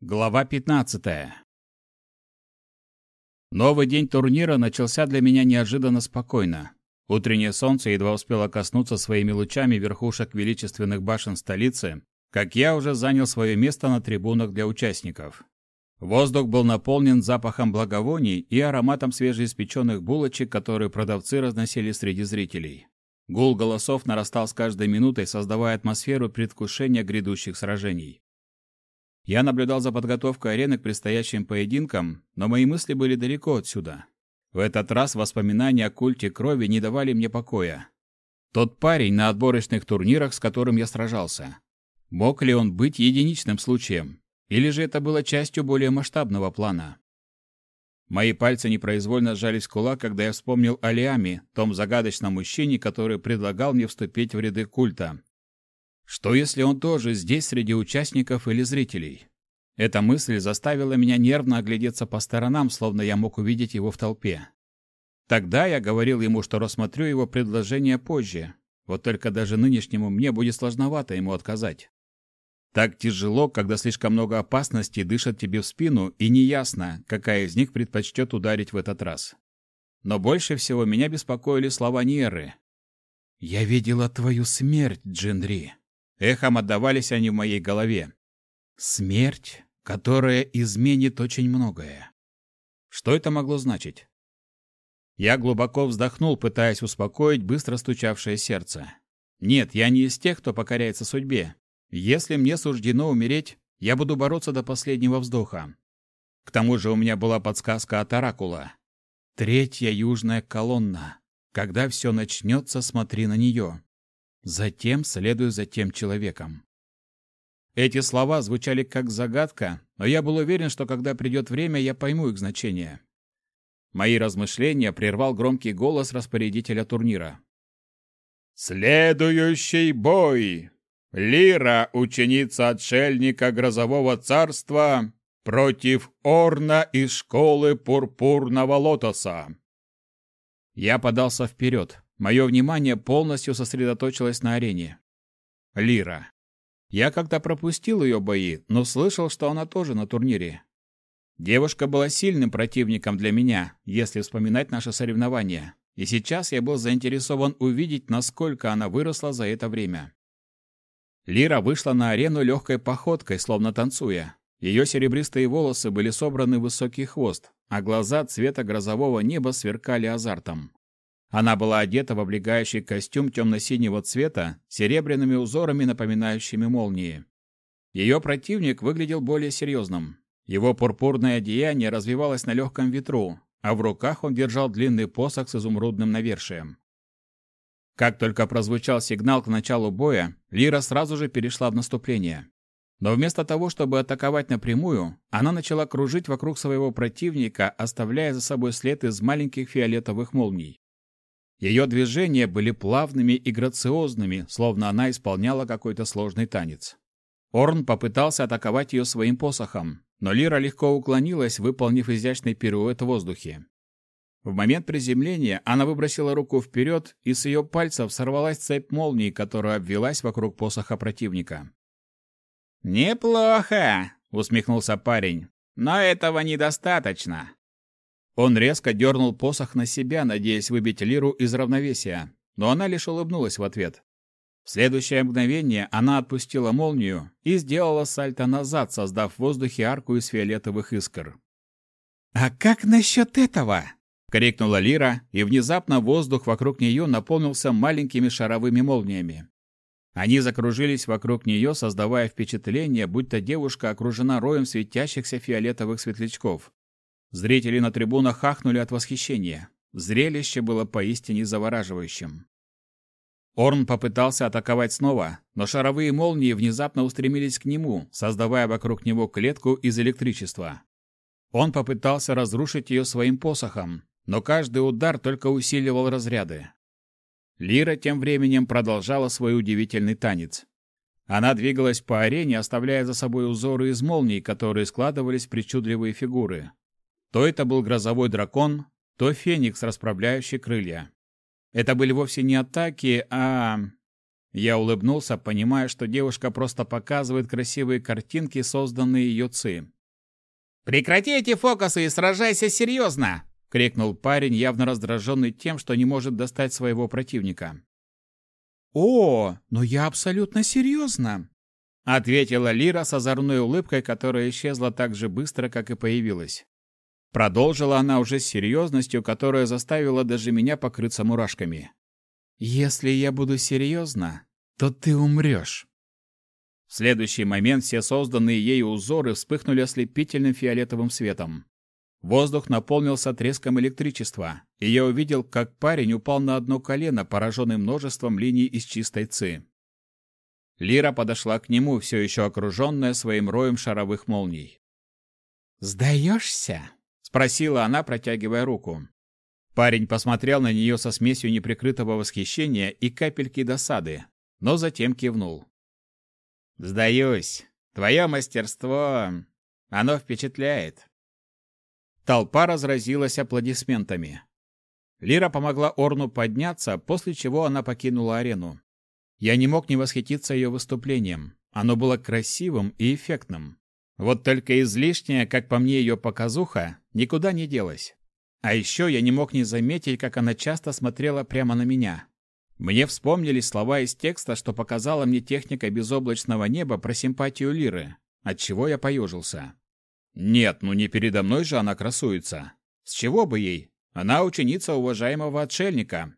Глава 15. Новый день турнира начался для меня неожиданно спокойно. Утреннее солнце едва успело коснуться своими лучами верхушек величественных башен столицы, как я уже занял свое место на трибунах для участников. Воздух был наполнен запахом благовоний и ароматом свежеиспеченных булочек, которые продавцы разносили среди зрителей. Гул голосов нарастал с каждой минутой, создавая атмосферу предвкушения грядущих сражений. Я наблюдал за подготовкой арены к предстоящим поединкам, но мои мысли были далеко отсюда. В этот раз воспоминания о культе крови не давали мне покоя. Тот парень на отборочных турнирах, с которым я сражался. Мог ли он быть единичным случаем? Или же это было частью более масштабного плана? Мои пальцы непроизвольно сжались в кулак, когда я вспомнил о Лиаме, том загадочном мужчине, который предлагал мне вступить в ряды культа. Что если он тоже здесь среди участников или зрителей? Эта мысль заставила меня нервно оглядеться по сторонам, словно я мог увидеть его в толпе. Тогда я говорил ему, что рассмотрю его предложение позже. Вот только даже нынешнему мне будет сложновато ему отказать. Так тяжело, когда слишком много опасностей дышат тебе в спину, и неясно, какая из них предпочтет ударить в этот раз. Но больше всего меня беспокоили слова Неры. «Я видела твою смерть, Джиндри. Эхом отдавались они в моей голове. Смерть, которая изменит очень многое. Что это могло значить? Я глубоко вздохнул, пытаясь успокоить быстро стучавшее сердце. Нет, я не из тех, кто покоряется судьбе. Если мне суждено умереть, я буду бороться до последнего вздоха. К тому же у меня была подсказка от Оракула. Третья южная колонна. Когда все начнется, смотри на нее. Затем следую за тем человеком. Эти слова звучали как загадка, но я был уверен, что когда придет время, я пойму их значение. Мои размышления прервал громкий голос распорядителя турнира. «Следующий бой! Лира, ученица отшельника Грозового царства, против Орна из школы Пурпурного Лотоса!» Я подался вперед. Мое внимание полностью сосредоточилось на арене. Лира. Я как-то пропустил ее бои, но слышал, что она тоже на турнире. Девушка была сильным противником для меня, если вспоминать наши соревнования, и сейчас я был заинтересован увидеть, насколько она выросла за это время. Лира вышла на арену легкой походкой, словно танцуя. Ее серебристые волосы были собраны в высокий хвост, а глаза цвета грозового неба сверкали азартом. Она была одета в облегающий костюм темно-синего цвета серебряными узорами, напоминающими молнии. Ее противник выглядел более серьезным. Его пурпурное одеяние развивалось на легком ветру, а в руках он держал длинный посох с изумрудным навершием. Как только прозвучал сигнал к началу боя, Лира сразу же перешла в наступление. Но вместо того, чтобы атаковать напрямую, она начала кружить вокруг своего противника, оставляя за собой след из маленьких фиолетовых молний. Ее движения были плавными и грациозными, словно она исполняла какой-то сложный танец. Орн попытался атаковать ее своим посохом, но Лира легко уклонилась, выполнив изящный пируэт в воздухе. В момент приземления она выбросила руку вперед, и с ее пальцев сорвалась цепь молний, которая обвелась вокруг посоха противника. «Неплохо!» — усмехнулся парень. «Но этого недостаточно. Он резко дернул посох на себя, надеясь выбить Лиру из равновесия, но она лишь улыбнулась в ответ. В следующее мгновение она отпустила молнию и сделала сальто назад, создав в воздухе арку из фиолетовых искр. «А как насчет этого?» — крикнула Лира, и внезапно воздух вокруг нее наполнился маленькими шаровыми молниями. Они закружились вокруг нее, создавая впечатление, будто девушка окружена роем светящихся фиолетовых светлячков. Зрители на трибунах хахнули от восхищения. Зрелище было поистине завораживающим. Орн попытался атаковать снова, но шаровые молнии внезапно устремились к нему, создавая вокруг него клетку из электричества. Он попытался разрушить ее своим посохом, но каждый удар только усиливал разряды. Лира тем временем продолжала свой удивительный танец. Она двигалась по арене, оставляя за собой узоры из молний, которые складывались в причудливые фигуры. То это был грозовой дракон, то феникс, расправляющий крылья. Это были вовсе не атаки, а... Я улыбнулся, понимая, что девушка просто показывает красивые картинки, созданные ее ци. «Прекрати эти фокусы и сражайся серьезно!» — крикнул парень, явно раздраженный тем, что не может достать своего противника. «О, но я абсолютно серьезно!» — ответила Лира с озорной улыбкой, которая исчезла так же быстро, как и появилась. Продолжила она уже с серьезностью, которая заставила даже меня покрыться мурашками. «Если я буду серьезна, то ты умрешь». В следующий момент все созданные ею узоры вспыхнули ослепительным фиолетовым светом. Воздух наполнился треском электричества, и я увидел, как парень упал на одно колено, пораженный множеством линий из чистой ци. Лира подошла к нему, все еще окруженная своим роем шаровых молний. «Сдаешься?» — спросила она, протягивая руку. Парень посмотрел на нее со смесью неприкрытого восхищения и капельки досады, но затем кивнул. Сдаюсь. Твое мастерство... Оно впечатляет. Толпа разразилась аплодисментами. Лира помогла Орну подняться, после чего она покинула арену. Я не мог не восхититься ее выступлением. Оно было красивым и эффектным. Вот только излишняя, как по мне, ее показуха никуда не делась. А еще я не мог не заметить, как она часто смотрела прямо на меня. Мне вспомнились слова из текста, что показала мне техника безоблачного неба про симпатию Лиры, отчего я поежился. Нет, ну не передо мной же она красуется. С чего бы ей? Она ученица уважаемого отшельника.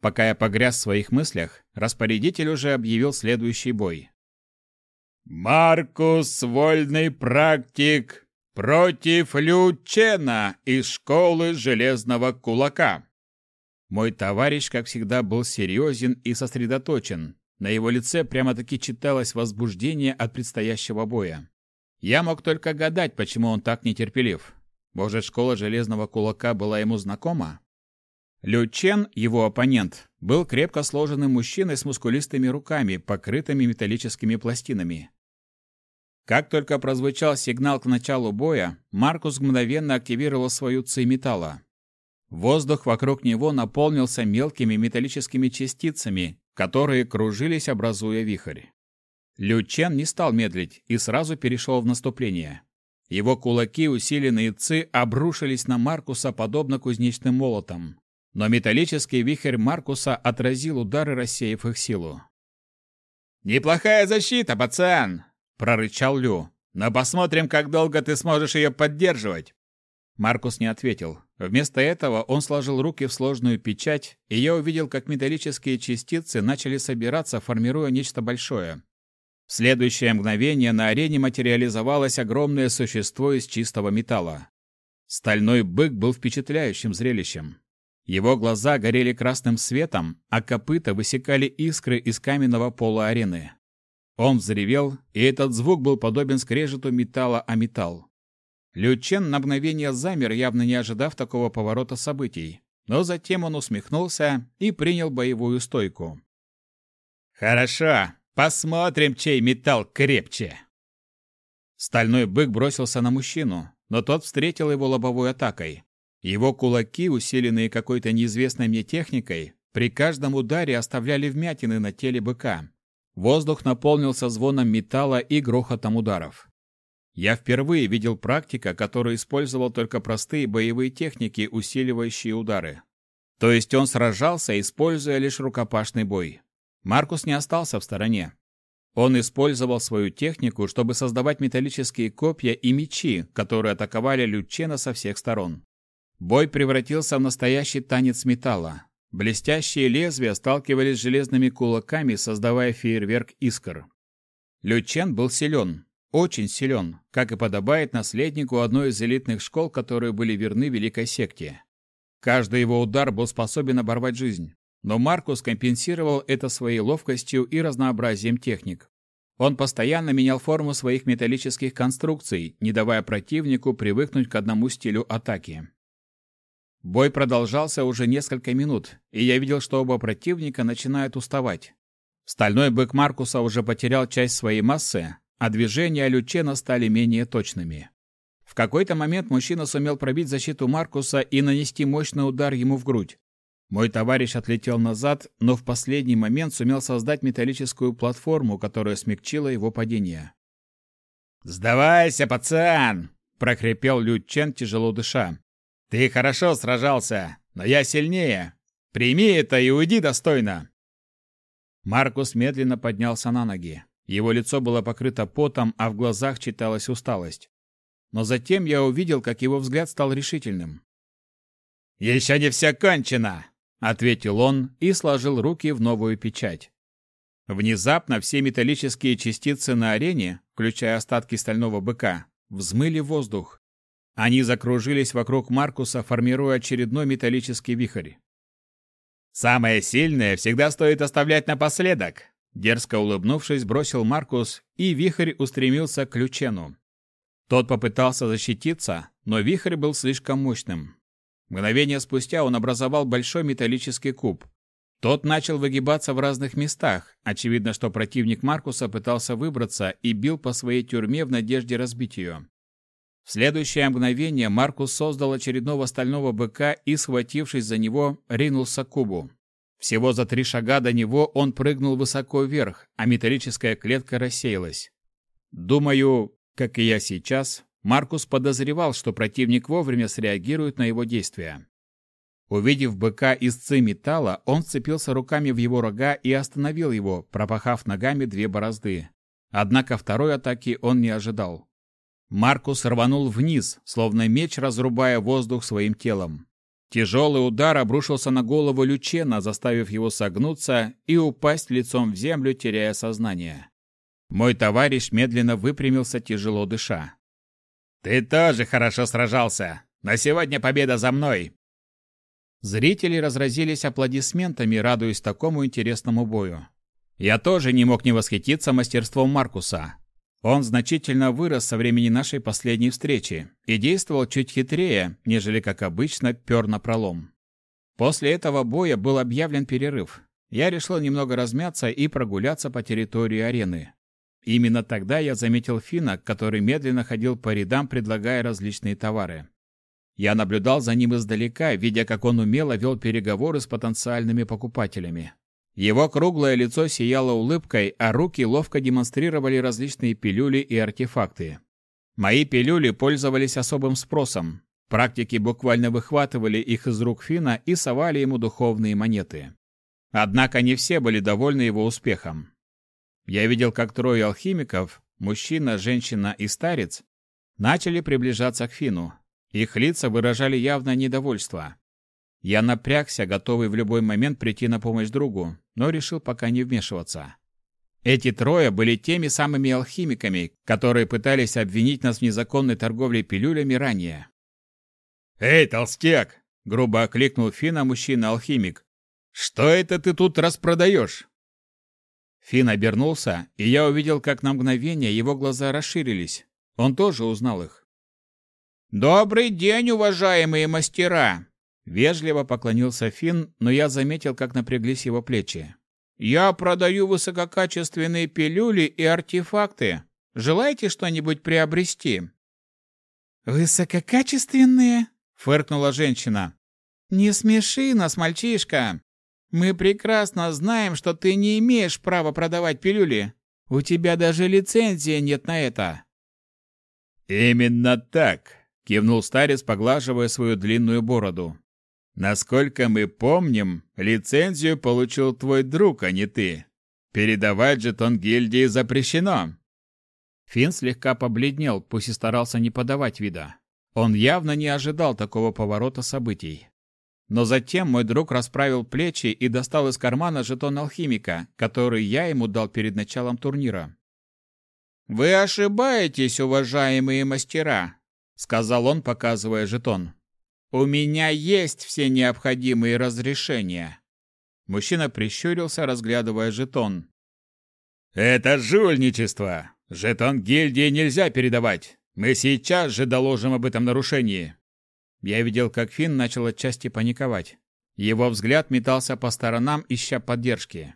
Пока я погряз в своих мыслях, распорядитель уже объявил следующий бой. «Маркус, вольный практик, против Лючена из школы Железного Кулака». Мой товарищ, как всегда, был серьезен и сосредоточен. На его лице прямо-таки читалось возбуждение от предстоящего боя. Я мог только гадать, почему он так нетерпелив. Может, школа Железного Кулака была ему знакома? Лю Чен, его оппонент, был крепко сложенным мужчиной с мускулистыми руками, покрытыми металлическими пластинами. Как только прозвучал сигнал к началу боя, Маркус мгновенно активировал свою ци металла. Воздух вокруг него наполнился мелкими металлическими частицами, которые кружились, образуя вихрь. Лю Чен не стал медлить и сразу перешел в наступление. Его кулаки, усиленные ци, обрушились на Маркуса подобно кузнечным молотам. Но металлический вихрь Маркуса отразил удары, рассеяв их силу. «Неплохая защита, пацан!» – прорычал Лю. «Но посмотрим, как долго ты сможешь ее поддерживать!» Маркус не ответил. Вместо этого он сложил руки в сложную печать, и я увидел, как металлические частицы начали собираться, формируя нечто большое. В следующее мгновение на арене материализовалось огромное существо из чистого металла. Стальной бык был впечатляющим зрелищем. Его глаза горели красным светом, а копыта высекали искры из каменного пола арены. Он взревел, и этот звук был подобен скрежету металла о металл. Лючен на мгновение замер, явно не ожидав такого поворота событий, но затем он усмехнулся и принял боевую стойку. «Хорошо, посмотрим, чей металл крепче!» Стальной бык бросился на мужчину, но тот встретил его лобовой атакой. Его кулаки, усиленные какой-то неизвестной мне техникой, при каждом ударе оставляли вмятины на теле быка. Воздух наполнился звоном металла и грохотом ударов. Я впервые видел практика, который использовал только простые боевые техники, усиливающие удары. То есть он сражался, используя лишь рукопашный бой. Маркус не остался в стороне. Он использовал свою технику, чтобы создавать металлические копья и мечи, которые атаковали Лючена со всех сторон. Бой превратился в настоящий танец металла. Блестящие лезвия сталкивались с железными кулаками, создавая фейерверк искр. Лючен был силен, очень силен, как и подобает наследнику одной из элитных школ, которые были верны Великой Секте. Каждый его удар был способен оборвать жизнь, но Маркус компенсировал это своей ловкостью и разнообразием техник. Он постоянно менял форму своих металлических конструкций, не давая противнику привыкнуть к одному стилю атаки. Бой продолжался уже несколько минут, и я видел, что оба противника начинают уставать. Стальной бык Маркуса уже потерял часть своей массы, а движения Лючена стали менее точными. В какой-то момент мужчина сумел пробить защиту Маркуса и нанести мощный удар ему в грудь. Мой товарищ отлетел назад, но в последний момент сумел создать металлическую платформу, которая смягчила его падение. «Сдавайся, пацан!» — прохрипел Лю Чен, тяжело дыша. «Ты хорошо сражался, но я сильнее. Прими это и уйди достойно!» Маркус медленно поднялся на ноги. Его лицо было покрыто потом, а в глазах читалась усталость. Но затем я увидел, как его взгляд стал решительным. «Еще не все кончено!» — ответил он и сложил руки в новую печать. Внезапно все металлические частицы на арене, включая остатки стального быка, взмыли воздух. Они закружились вокруг Маркуса, формируя очередной металлический вихрь. «Самое сильное всегда стоит оставлять напоследок!» Дерзко улыбнувшись, бросил Маркус, и вихрь устремился к Лючену. Тот попытался защититься, но вихрь был слишком мощным. Мгновение спустя он образовал большой металлический куб. Тот начал выгибаться в разных местах. Очевидно, что противник Маркуса пытался выбраться и бил по своей тюрьме в надежде разбить ее. В следующее мгновение Маркус создал очередного стального быка и, схватившись за него, ринулся к кубу. Всего за три шага до него он прыгнул высоко вверх, а металлическая клетка рассеялась. Думаю, как и я сейчас, Маркус подозревал, что противник вовремя среагирует на его действия. Увидев быка из ци металла, он вцепился руками в его рога и остановил его, пропахав ногами две борозды. Однако второй атаки он не ожидал. Маркус рванул вниз, словно меч разрубая воздух своим телом. Тяжелый удар обрушился на голову Лючена, заставив его согнуться и упасть лицом в землю, теряя сознание. Мой товарищ медленно выпрямился, тяжело дыша. «Ты тоже хорошо сражался. На сегодня победа за мной!» Зрители разразились аплодисментами, радуясь такому интересному бою. Я тоже не мог не восхититься мастерством Маркуса. Он значительно вырос со времени нашей последней встречи и действовал чуть хитрее, нежели как обычно пер на пролом. После этого боя был объявлен перерыв. Я решил немного размяться и прогуляться по территории арены. Именно тогда я заметил Фина, который медленно ходил по рядам, предлагая различные товары. Я наблюдал за ним издалека, видя, как он умело вел переговоры с потенциальными покупателями. Его круглое лицо сияло улыбкой, а руки ловко демонстрировали различные пилюли и артефакты. Мои пилюли пользовались особым спросом. Практики буквально выхватывали их из рук Фина и совали ему духовные монеты. Однако не все были довольны его успехом. Я видел, как трое алхимиков, мужчина, женщина и старец, начали приближаться к Фину. Их лица выражали явное недовольство. Я напрягся, готовый в любой момент прийти на помощь другу, но решил пока не вмешиваться. Эти трое были теми самыми алхимиками, которые пытались обвинить нас в незаконной торговле пилюлями ранее. «Эй, толстяк!» — грубо окликнул Фина мужчина-алхимик. «Что это ты тут распродаешь?» Фин обернулся, и я увидел, как на мгновение его глаза расширились. Он тоже узнал их. «Добрый день, уважаемые мастера!» Вежливо поклонился Финн, но я заметил, как напряглись его плечи. «Я продаю высококачественные пилюли и артефакты. Желаете что-нибудь приобрести?» «Высококачественные?» — фыркнула женщина. «Не смеши нас, мальчишка. Мы прекрасно знаем, что ты не имеешь права продавать пилюли. У тебя даже лицензии нет на это». «Именно так», — кивнул старец, поглаживая свою длинную бороду. Насколько мы помним, лицензию получил твой друг, а не ты. Передавать жетон гильдии запрещено. Финн слегка побледнел, пусть и старался не подавать вида. Он явно не ожидал такого поворота событий. Но затем мой друг расправил плечи и достал из кармана жетон алхимика, который я ему дал перед началом турнира. «Вы ошибаетесь, уважаемые мастера», — сказал он, показывая жетон. У меня есть все необходимые разрешения. Мужчина прищурился, разглядывая жетон. Это жульничество. Жетон гильдии нельзя передавать. Мы сейчас же доложим об этом нарушении. Я видел, как Финн начал отчасти паниковать. Его взгляд метался по сторонам, ища поддержки.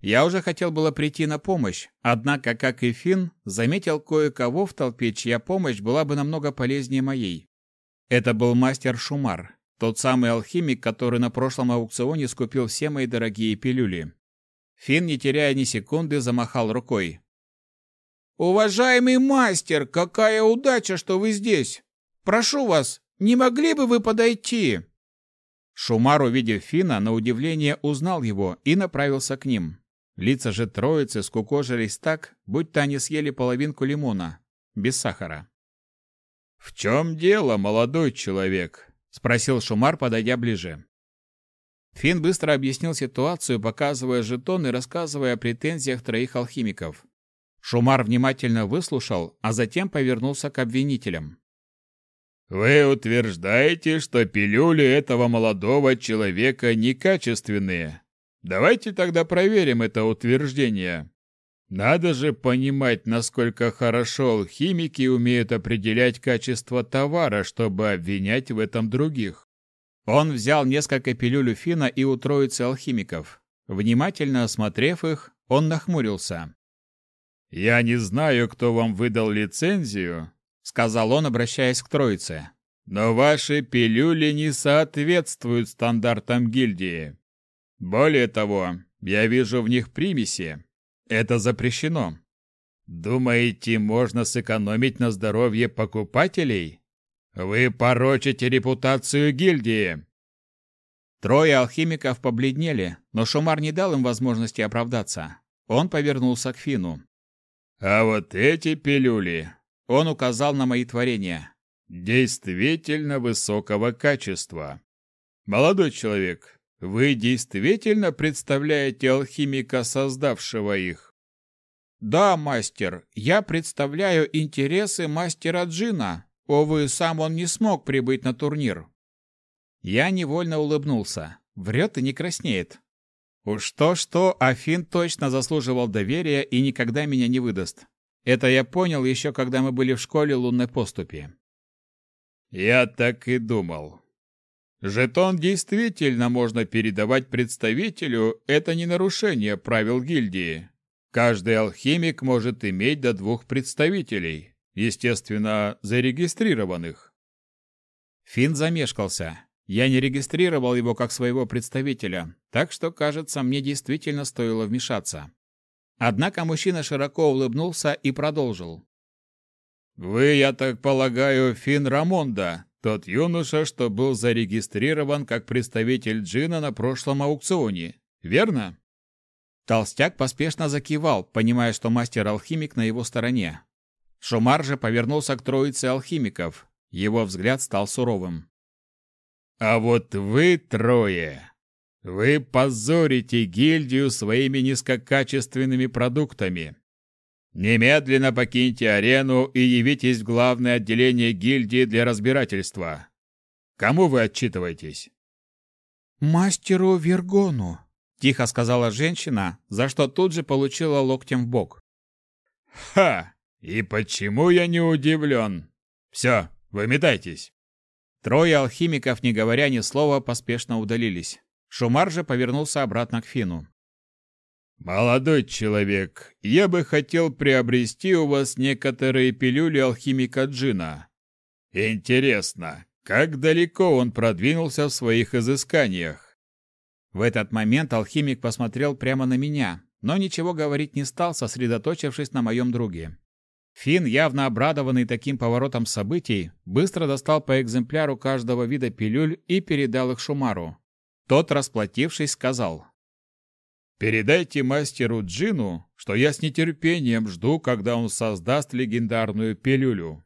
Я уже хотел было прийти на помощь, однако, как и Финн, заметил кое-кого в толпе, чья помощь была бы намного полезнее моей. Это был мастер Шумар, Тот самый алхимик, который на прошлом аукционе скупил все мои дорогие пилюли. Фин, не теряя ни секунды, замахал рукой. «Уважаемый мастер, какая удача, что вы здесь! Прошу вас, не могли бы вы подойти?» Шумар, увидев Фина, на удивление узнал его и направился к ним. Лица же троицы скукожились так, будто они съели половинку лимона, без сахара. «В чем дело, молодой человек?» — спросил Шумар, подойдя ближе. Фин быстро объяснил ситуацию, показывая жетон и рассказывая о претензиях троих алхимиков. Шумар внимательно выслушал, а затем повернулся к обвинителям. «Вы утверждаете, что пилюли этого молодого человека некачественные. Давайте тогда проверим это утверждение. Надо же понимать, насколько хорошо алхимики умеют определять качество товара, чтобы обвинять в этом других. Он взял несколько пилюль Фина и у троицы алхимиков. Внимательно осмотрев их, он нахмурился. «Я не знаю, кто вам выдал лицензию», — сказал он, обращаясь к троице. «Но ваши пилюли не соответствуют стандартам гильдии. Более того, я вижу в них примеси. Это запрещено. Думаете, можно сэкономить на здоровье покупателей? Вы порочите репутацию гильдии. Трое алхимиков побледнели, но Шумар не дал им возможности оправдаться. Он повернулся к Фину. А вот эти пилюли, он указал на мои творения, действительно высокого качества. Молодой человек, вы действительно представляете алхимика, создавшего их? Да, мастер, я представляю интересы мастера Джина. Увы, сам он не смог прибыть на турнир. Я невольно улыбнулся. Врет и не краснеет. Уж то-что, Афин точно заслуживал доверия и никогда меня не выдаст. Это я понял еще, когда мы были в школе лунной поступи. Я так и думал. Жетон действительно можно передавать представителю, это не нарушение правил гильдии. Каждый алхимик может иметь до двух представителей, естественно, зарегистрированных. Финн замешкался. Я не регистрировал его как своего представителя, так что, кажется, мне действительно стоило вмешаться. Однако мужчина широко улыбнулся и продолжил. «Вы, я так полагаю, Финн Рамонда, тот юноша, что был зарегистрирован как представитель джина на прошлом аукционе, верно? Толстяк поспешно закивал, понимая, что мастер-алхимик на его стороне. Шумар же повернулся к троице алхимиков. Его взгляд стал суровым. «А вот вы трое! Вы позорите гильдию своими низкокачественными продуктами. Немедленно покиньте арену и явитесь в главное отделение гильдии для разбирательства. Кому вы отчитываетесь? Мастеру Вергону, тихо сказала женщина, за что тут же получила локтем в бок. Ха! И почему я не удивлен? Все, выметайтесь. Трое алхимиков, не говоря ни слова, поспешно удалились. Шумар же повернулся обратно к Фину. «Молодой человек, я бы хотел приобрести у вас некоторые пилюли алхимика Джина. Интересно, как далеко он продвинулся в своих изысканиях?» В этот момент алхимик посмотрел прямо на меня, но ничего говорить не стал, сосредоточившись на моем друге. Фин, явно обрадованный таким поворотом событий, быстро достал по экземпляру каждого вида пилюль и передал их Шумару. Тот, расплатившись, сказал Передайте мастеру Джину, что я с нетерпением жду, когда он создаст легендарную пилюлю.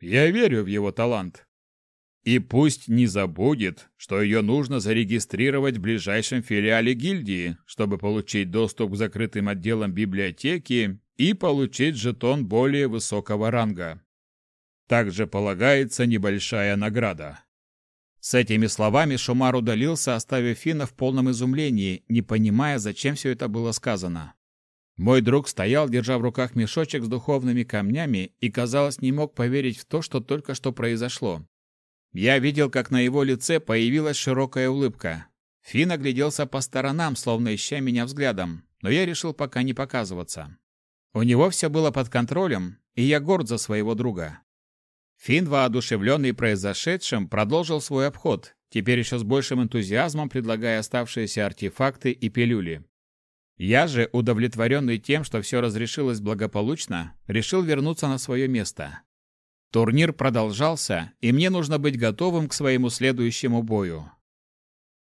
Я верю в его талант. И пусть не забудет, что ее нужно зарегистрировать в ближайшем филиале гильдии, чтобы получить доступ к закрытым отделам библиотеки и получить жетон более высокого ранга. Также полагается небольшая награда. С этими словами Шумар удалился, оставив Фина в полном изумлении, не понимая, зачем все это было сказано. Мой друг стоял, держа в руках мешочек с духовными камнями, и, казалось, не мог поверить в то, что только что произошло. Я видел, как на его лице появилась широкая улыбка. Фин огляделся по сторонам, словно ища меня взглядом, но я решил пока не показываться. У него все было под контролем, и я горд за своего друга. Финн, воодушевленный произошедшим, продолжил свой обход, теперь еще с большим энтузиазмом предлагая оставшиеся артефакты и пилюли. Я же, удовлетворенный тем, что все разрешилось благополучно, решил вернуться на свое место. Турнир продолжался, и мне нужно быть готовым к своему следующему бою.